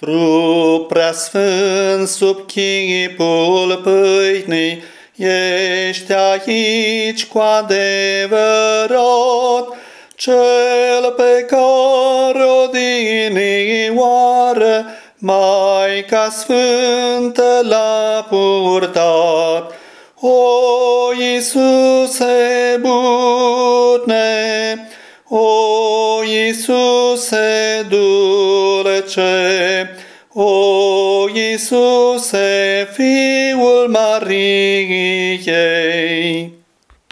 Trup preasfânt sub chipul pâinii, ești aici cu adevărat, cel pe care odinioară Maica Sfântă l-a purtat. O Iisuse bune, o Iisuse dulce, o Iisuse Fiul Mariei,